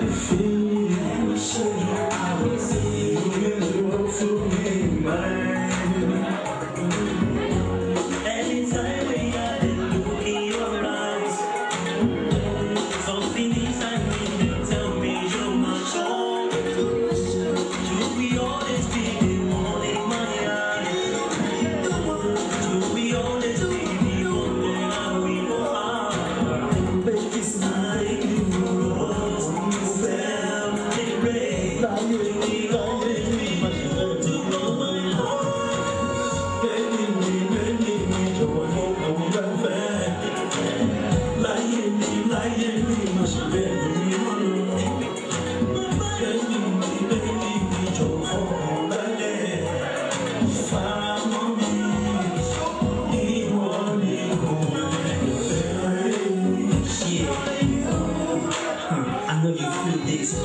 I feel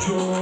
joy.